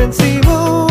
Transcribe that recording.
and see atensimu